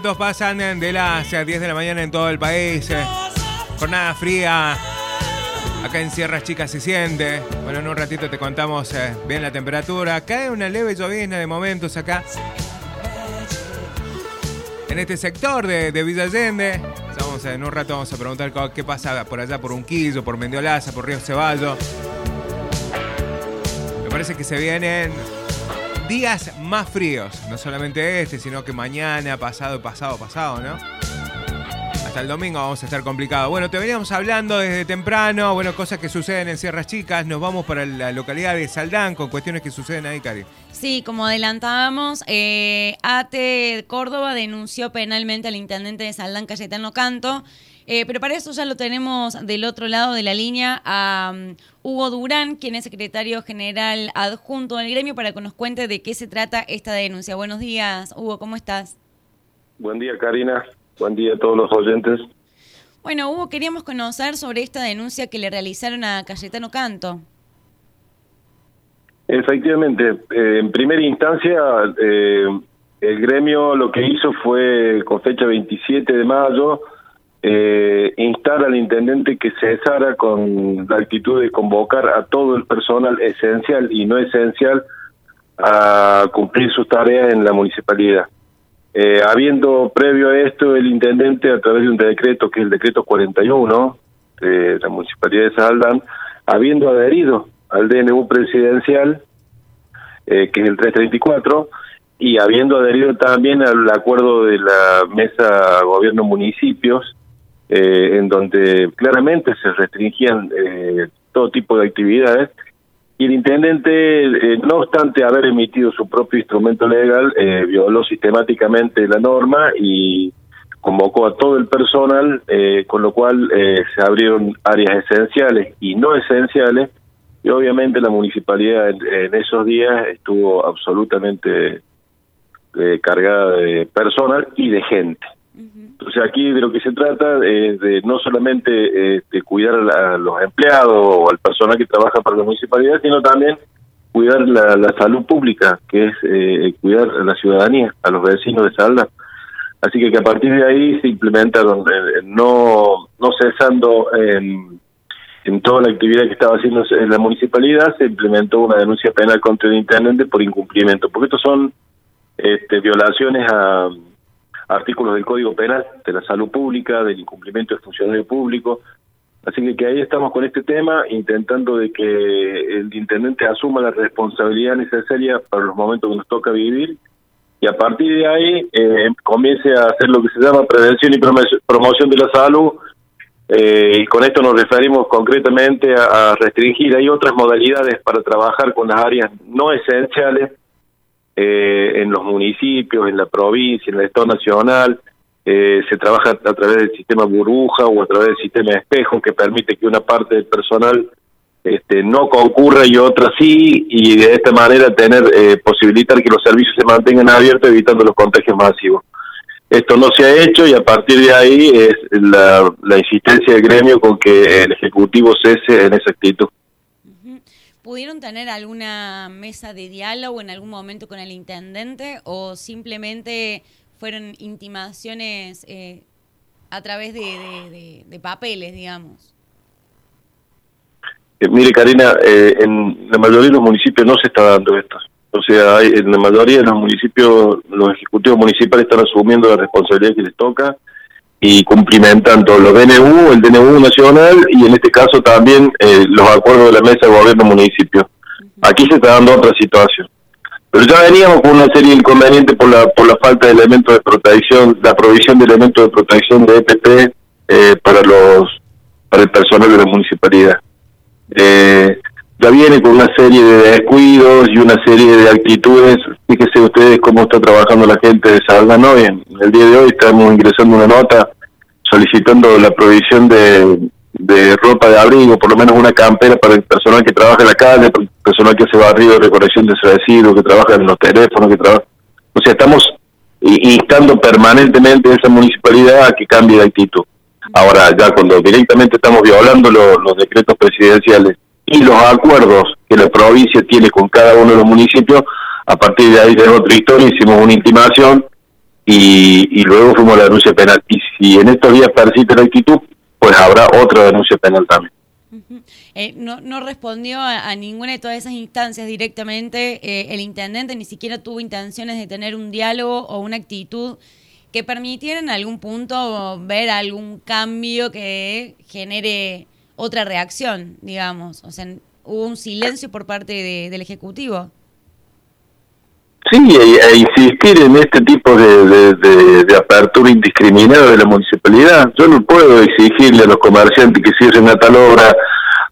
minutos pasan de las 10 de la mañana en todo el país. Jornada fría. Acá en Sierras Chicas se siente. Bueno, en un ratito te contamos eh, bien la temperatura. Cae una leve llovizna de momentos acá. En este sector de, de Villa Allende. Vamos en un rato vamos a preguntar qué pasa por allá, por Unquillo, por Mendiolaza, por Río Ceballo. Me parece que se vienen días más fríos. No solamente este, sino que mañana, pasado, pasado, pasado, ¿no? Hasta el domingo vamos a estar complicados. Bueno, te veníamos hablando desde temprano, bueno, cosas que suceden en Sierras Chicas. Nos vamos para la localidad de Saldán con cuestiones que suceden ahí, Cari. Sí, como adelantábamos, eh, ATE Córdoba denunció penalmente al intendente de Saldán, Cayetano Canto, eh, pero para eso ya lo tenemos del otro lado de la línea a um, Hugo Durán, quien es secretario general adjunto del gremio, para que nos cuente de qué se trata esta denuncia. Buenos días, Hugo, ¿cómo estás? Buen día, Karina. Buen día a todos los oyentes. Bueno, Hugo, queríamos conocer sobre esta denuncia que le realizaron a Cayetano Canto. Efectivamente, eh, en primera instancia, eh, el gremio lo que hizo fue, con fecha 27 de mayo, eh, instar al intendente que cesara con la actitud de convocar a todo el personal esencial y no esencial a cumplir sus tareas en la municipalidad. Eh, habiendo previo a esto el intendente a través de un decreto que es el decreto 41 de la municipalidad de Saldán, habiendo adherido al DNU presidencial eh, que es el 334 y habiendo adherido también al acuerdo de la mesa gobierno municipios eh, en donde claramente se restringían eh, todo tipo de actividades y el intendente, eh, no obstante haber emitido su propio instrumento legal, eh, violó sistemáticamente la norma y convocó a todo el personal, eh, con lo cual se abrieron áreas esenciales y no esenciales, y obviamente la municipalidad en, en esos días estuvo absolutamente cargada de personal y de gente. Entonces aquí de lo que se trata es de no solamente eh, cuidar a, los empleados o al personal que trabaja para la municipalidad, sino también cuidar la, salud pública, que es eh, cuidar a la ciudadanía, a los vecinos de Salda. Así que, que a partir de ahí se implementaron, eh, no, no cesando en, en toda la actividad que estaba haciendo en la municipalidad, se implementó una denuncia penal contra el intendente por incumplimiento, porque estos son este, violaciones a artículos del Código Penal, de la salud pública, del incumplimiento del funcionario público. Así que, que ahí estamos con este tema, intentando de que el intendente asuma la responsabilidad necesaria para los momentos que nos toca vivir y a partir de ahí eh, comience a hacer lo que se llama prevención y promo- promoción de la salud. Eh, y con esto nos referimos concretamente a restringir. Hay otras modalidades para trabajar con las áreas no esenciales eh, en los municipios, en la provincia, en el Estado Nacional. Eh, se trabaja a través del sistema burbuja o a través del sistema espejo que permite que una parte del personal este, no concurra y otra sí, y de esta manera tener eh, posibilitar que los servicios se mantengan abiertos evitando los contagios masivos. Esto no se ha hecho y a partir de ahí es la, la insistencia del gremio con que el Ejecutivo cese en esa actitud. ¿Pudieron tener alguna mesa de diálogo en algún momento con el intendente o simplemente fueron intimaciones eh, a través de, papeles, digamos? Eh, mire, Karina, eh, en la mayoría de los municipios no se está dando esto. O sea, hay, en la mayoría de los municipios, los ejecutivos municipales están asumiendo la responsabilidad que les toca y cumplimentando los DNU, el DNU nacional y en este caso también eh, los acuerdos de la mesa de gobierno municipio. Aquí se está dando otra situación. Pero ya veníamos con una serie de inconvenientes por la por la falta de elementos de protección, la provisión de elementos de protección de EPP eh, para los para el personal de la municipalidad. Eh, ya viene con una serie de descuidos y una serie de actitudes. Fíjense ustedes cómo está trabajando la gente de Salda, ¿no? Y en el día de hoy estamos ingresando una nota solicitando la provisión de, ropa de abrigo, por lo menos una campera para el personal que trabaja en la calle, para el personal que hace barrido, recolección de residuos, que trabaja en los teléfonos, que trabaja... O sea, estamos instando permanentemente a esa municipalidad a que cambie de actitud. Ahora, ya cuando directamente estamos violando lo- los decretos presidenciales y los acuerdos que la provincia tiene con cada uno de los municipios, a partir de ahí es otra historia, hicimos una intimación y, luego fuimos a la denuncia penal. Y si en estos días persiste la actitud, pues habrá otra denuncia penal también. Eh, no, no, respondió a, ninguna de todas esas instancias directamente. Eh, el intendente ni siquiera tuvo intenciones de tener un diálogo o una actitud que permitiera en algún punto ver algún cambio que genere otra reacción, digamos. O sea, hubo un silencio por parte del Ejecutivo. Sí, e, e, insistir en este tipo de, de, apertura indiscriminada de la municipalidad. Yo no puedo exigirle a los comerciantes que cierren a tal hora,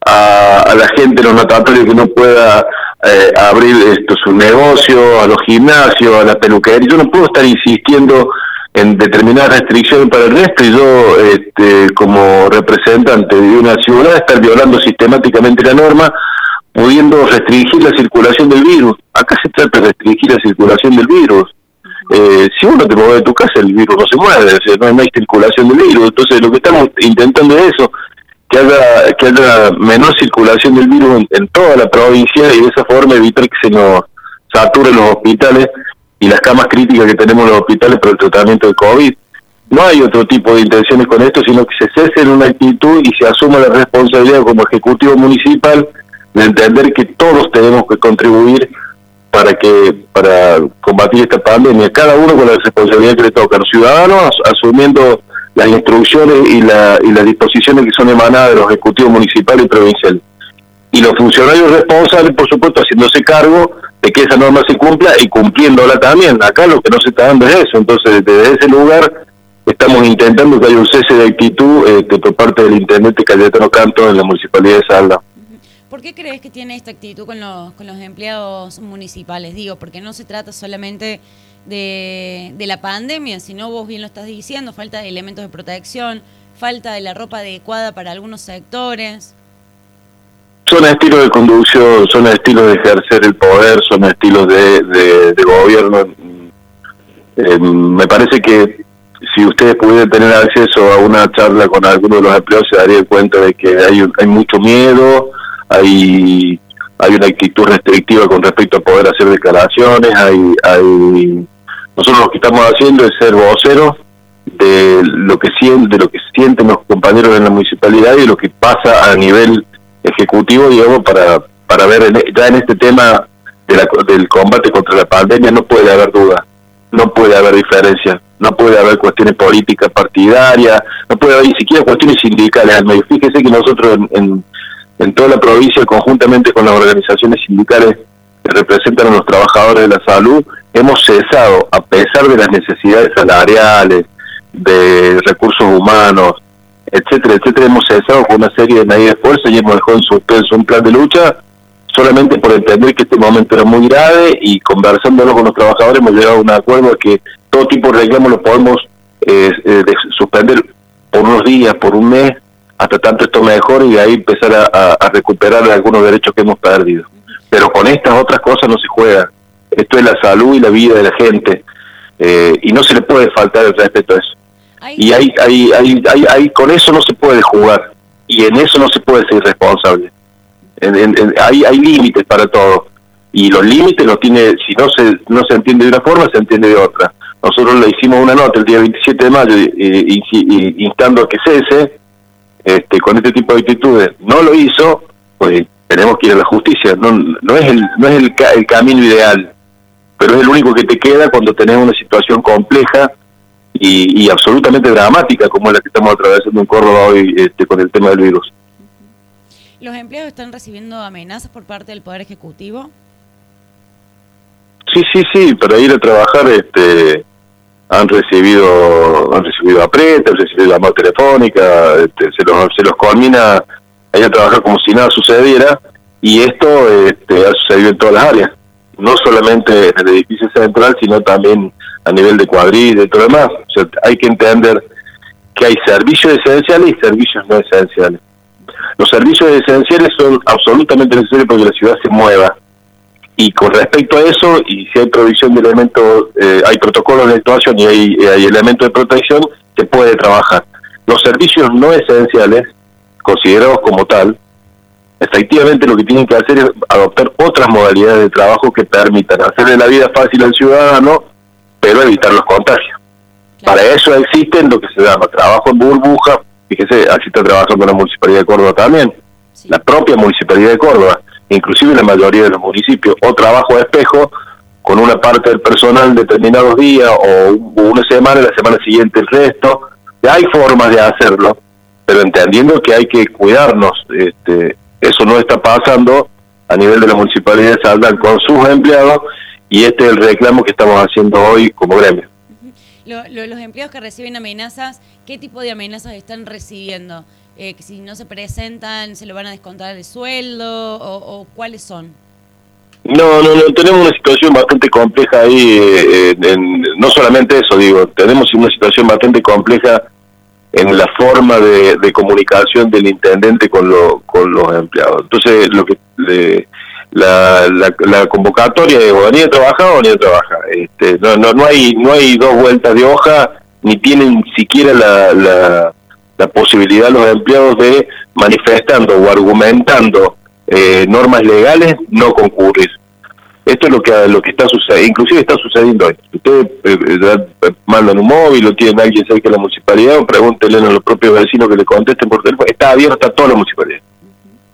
a, la gente de los natatorios que no pueda eh, abrir esto, su negocio, a los gimnasios, a la peluquería. Yo no puedo estar insistiendo en determinadas restricciones para el resto y yo, este, como representante de una ciudad, estar violando sistemáticamente la norma pudiendo restringir la circulación del virus. Acá se trata de restringir la circulación del virus. Eh, si uno te mueve de tu casa, el virus no se mueve, no, hay circulación del virus. Entonces, lo que estamos intentando es eso, que haya, que haya menor circulación del virus en, toda la provincia y de esa forma evitar que se nos saturen los hospitales y las camas críticas que tenemos en los hospitales para el tratamiento de COVID. No hay otro tipo de intenciones con esto, sino que se cese en una actitud y se asuma la responsabilidad como Ejecutivo Municipal de entender que todos tenemos que contribuir para que para combatir esta pandemia, cada uno con la responsabilidad que le toca, los ciudadanos asumiendo las instrucciones y, la, y las disposiciones que son emanadas de los ejecutivos municipales y provinciales. Y los funcionarios responsables, por supuesto, haciéndose cargo de que esa norma se cumpla y cumpliéndola también. Acá lo que no se está dando es eso. Entonces, desde ese lugar estamos intentando que haya un cese de actitud este, por parte del intendente Cayetano Canto en la municipalidad de Salda. ¿Por qué crees que tiene esta actitud con los, con los empleados municipales? Digo, porque no se trata solamente de, de la pandemia, sino vos bien lo estás diciendo, falta de elementos de protección, falta de la ropa adecuada para algunos sectores. Son estilos de conducción, son estilos de ejercer el poder, son estilos de, gobierno. Eh, me parece que si ustedes pudieran tener acceso a una charla con alguno de los empleados se darían cuenta de que hay, hay mucho miedo, hay hay una actitud restrictiva con respecto a poder hacer declaraciones, hay, hay nosotros lo que estamos haciendo es ser voceros de lo que sienten, de lo que sienten los compañeros en la municipalidad y lo que pasa a nivel ejecutivo, digamos, para para ver ya en este tema del combate contra la pandemia no puede haber duda, no puede haber diferencia, no puede haber cuestiones políticas partidarias, no puede haber ni siquiera cuestiones sindicales al medio. Fíjese que nosotros en en toda la provincia, conjuntamente con las organizaciones sindicales que representan a los trabajadores de la salud, hemos cesado, a pesar de las necesidades salariales, de recursos humanos, etcétera, etcétera, hemos cesado con una serie de medidas de fuerza y hemos dejado en suspenso un plan de lucha solamente por entender que este momento era muy grave y conversándolo con los trabajadores hemos llegado a un acuerdo de que todo tipo de reclamos lo podemos eh, eh suspender por unos días, por un mes, hasta tanto esto mejor y ahí empezar a, recuperar algunos derechos que hemos perdido. Pero con estas otras cosas no se juega. Esto es la salud y la vida de la gente eh, y no se le puede faltar el respeto a eso. Y hay, hay, hay, hay, con eso no se puede jugar y en eso no se puede ser responsable. hay, hay límites para todo y los límites los tiene, si no se, no se entiende de una forma, se entiende de otra. Nosotros le hicimos una nota el día 27 de mayo eh, instando a que cese este, con este tipo de actitudes no lo hizo, pues tenemos que ir a la justicia. No, no es, el, no es el, el camino ideal, pero es el único que te queda cuando tenés una situación compleja y, absolutamente dramática como la que estamos atravesando en Córdoba hoy este, con el tema del virus. ¿Los empleados están recibiendo amenazas por parte del Poder Ejecutivo? Sí, sí, sí, para ir a trabajar este, han recibido han recibido apretes, han recibido llamada telefónica, este, se los se los culmina a a trabajar como si nada sucediera y esto este, ha sucedido en todas las áreas, no solamente en el edificio central, sino también a nivel de cuadrilla y todo lo demás. O sea, hay que entender que hay servicios esenciales y servicios no esenciales. Los servicios esenciales son absolutamente necesarios para que la ciudad se mueva y con respecto a eso, y si hay provisión de elementos, eh, hay protocolos de actuación y hay, hay elementos de protección, se puede trabajar. Los servicios no esenciales, considerados como tal, efectivamente lo que tienen que hacer es adoptar otras modalidades de trabajo que permitan hacerle la vida fácil al ciudadano, pero evitar los contagios. Para eso existen lo que se llama trabajo en burbuja, fíjese, así está trabajando la Municipalidad de Córdoba también, la propia Municipalidad de Córdoba, inclusive la mayoría de los municipios, o trabajo de espejo con una parte del personal determinados días o una semana y la semana siguiente el resto. Hay formas de hacerlo, pero entendiendo que hay que cuidarnos. Este, eso no está pasando a nivel de la Municipalidad de Saldán con sus empleados y este es el reclamo que estamos haciendo hoy como gremio. los empleados que reciben amenazas, ¿qué tipo de amenazas están recibiendo? Eh, que si no se presentan, ¿se lo van a descontar de sueldo o, cuáles son? No, no, no, tenemos una situación bastante compleja ahí, eh, no solamente eso, digo, tenemos una situación bastante compleja en la forma de, comunicación del intendente con, lo, con los empleados. Entonces, lo que la, la, convocatoria de o ni a trabajar o ni a trabajar. Este, no, no, no, hay, no hay dos vueltas de hoja, ni tienen siquiera la, la, la posibilidad los empleados de manifestando o argumentando eh, normas legales no concurrir. Esto es lo que lo que está sucediendo, inclusive está sucediendo hoy. Ustedes eh, eh, mandan un móvil o tienen alguien cerca de la municipalidad, pregúntenle a los propios vecinos que le contesten por teléfono. Está abierta toda la municipalidad.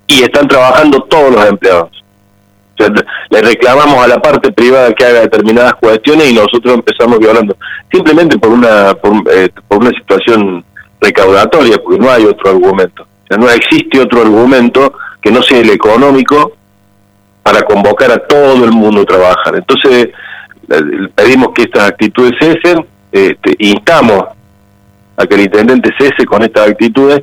Y están trabajando todos los empleados. Le reclamamos a la parte privada que haga determinadas cuestiones y nosotros empezamos violando. Simplemente por una, por, eh, por una situación recaudatoria, porque no hay otro argumento. O sea, no existe otro argumento que no sea el económico para convocar a todo el mundo a trabajar. Entonces, pedimos que estas actitudes cesen, este, instamos a que el intendente cese con estas actitudes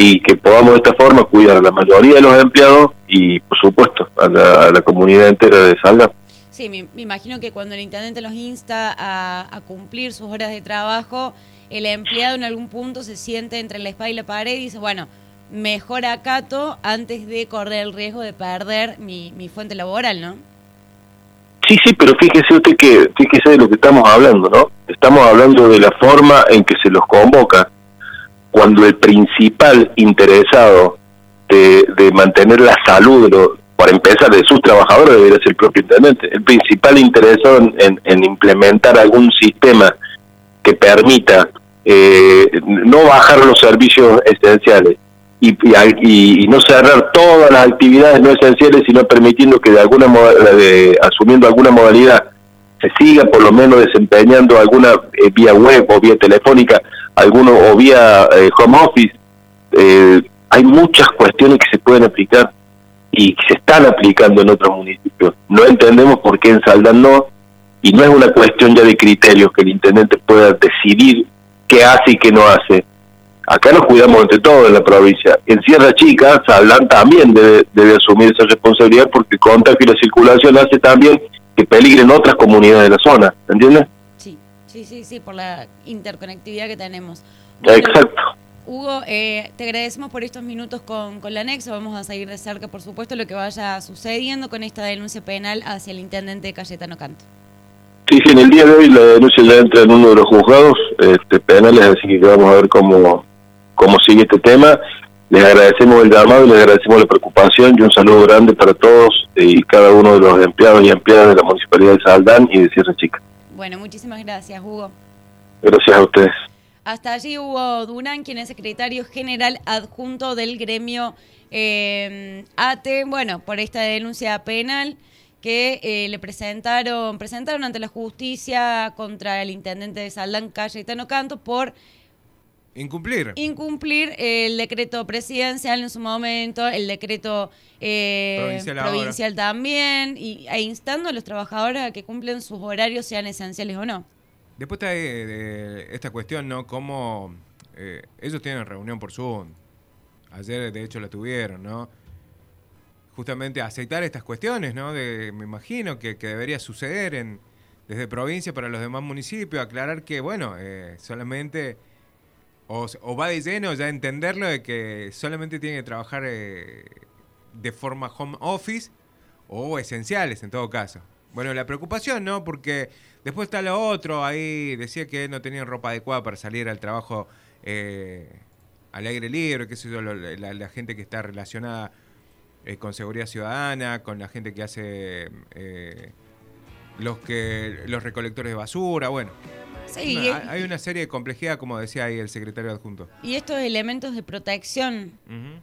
y que podamos de esta forma cuidar a la mayoría de los empleados y, por supuesto, a la, comunidad entera de Salga. Sí, me, imagino que cuando el intendente los insta a, a, cumplir sus horas de trabajo, el empleado en algún punto se siente entre la espada y la pared y dice, bueno, mejor acato antes de correr el riesgo de perder mi, mi fuente laboral, ¿no? Sí, sí, pero fíjese usted que, fíjese de lo que estamos hablando, ¿no? Estamos hablando de la forma en que se los convoca, cuando el principal interesado de, mantener la salud, de para empezar, de sus trabajadores debería ser el propio intendente. El principal interesado en, en, implementar algún sistema que permita eh, no bajar los servicios esenciales, y, y, no cerrar todas las actividades no esenciales, sino permitiendo que de alguna de, asumiendo alguna modalidad se siga por lo menos desempeñando alguna eh, vía web o vía telefónica, alguno o vía eh, home office. Eh, hay muchas cuestiones que se pueden aplicar y que se están aplicando en otros municipios. No entendemos por qué en Saldán no, y no es una cuestión ya de criterios que el intendente pueda decidir qué hace y qué no hace acá nos cuidamos entre todos en la provincia. En Sierra Chica, Sablán también debe, asumir esa responsabilidad porque el contacto y la circulación hace también que peligren otras comunidades de la zona, ¿entiendes? Sí, sí, sí, por la interconectividad que tenemos. Exacto. Hugo, eh, te agradecemos por estos minutos con, con la anexo. Vamos a seguir de cerca, por supuesto, lo que vaya sucediendo con esta denuncia penal hacia el intendente Cayetano Canto. Sí, sí, en el día de hoy la denuncia ya entra en uno de los juzgados este, penales, así que vamos a ver cómo, cómo sigue este tema. Les agradecemos el llamado y les agradecemos la preocupación y un saludo grande para todos y cada uno de los empleados y empleadas de la Municipalidad de Saldán y de Sierra Chica. Bueno, muchísimas gracias, Hugo. Gracias a ustedes. Hasta allí Hugo Durán, quien es secretario general adjunto del gremio eh, ATE, bueno, por esta denuncia penal que eh, le presentaron, presentaron ante la justicia contra el intendente de Saldán, Cayetano Canto, por Incumplir. Incumplir el decreto presidencial en su momento, el decreto eh, provincial, también, y, e instando a los trabajadores a que cumplen sus horarios, sean esenciales o no. Después está de, esta cuestión, ¿no? Cómo eh, ellos tienen reunión por Zoom. Ayer, de hecho, la tuvieron, ¿no? Justamente aceptar estas cuestiones, ¿no? De, me imagino que, debería suceder en, desde provincia para los demás municipios, aclarar que, bueno, eh, solamente o, va de lleno ya entenderlo de que solamente tiene que trabajar eh, de forma home office o esenciales en todo caso. Bueno, la preocupación, ¿no? Porque después está lo otro, ahí decía que no tenían ropa adecuada para salir al trabajo eh, al aire libre, qué sé yo, la, gente que está relacionada eh, con seguridad ciudadana, con la gente que hace los que los recolectores de basura, bueno. Sí, Una- hay una serie de complejidad, como decía ahí el secretario adjunto. y estos elementos de protección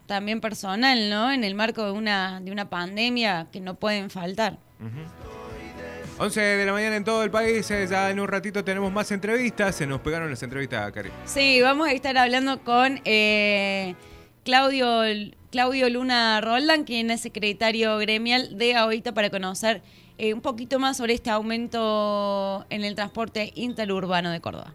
también personal, ¿no? En el marco de una, de una pandemia que no pueden faltar. ujú. 11 de la mañana en todo el país, eh, ya en un ratito tenemos más entrevistas, se nos pegaron las entrevistas, Cari. Sí, vamos a estar hablando con eh, Claudio, Claudio Luna Roldán, quien es secretario gremial de ahorita para conocer eh, un poquito más sobre este aumento en el transporte interurbano de Córdoba.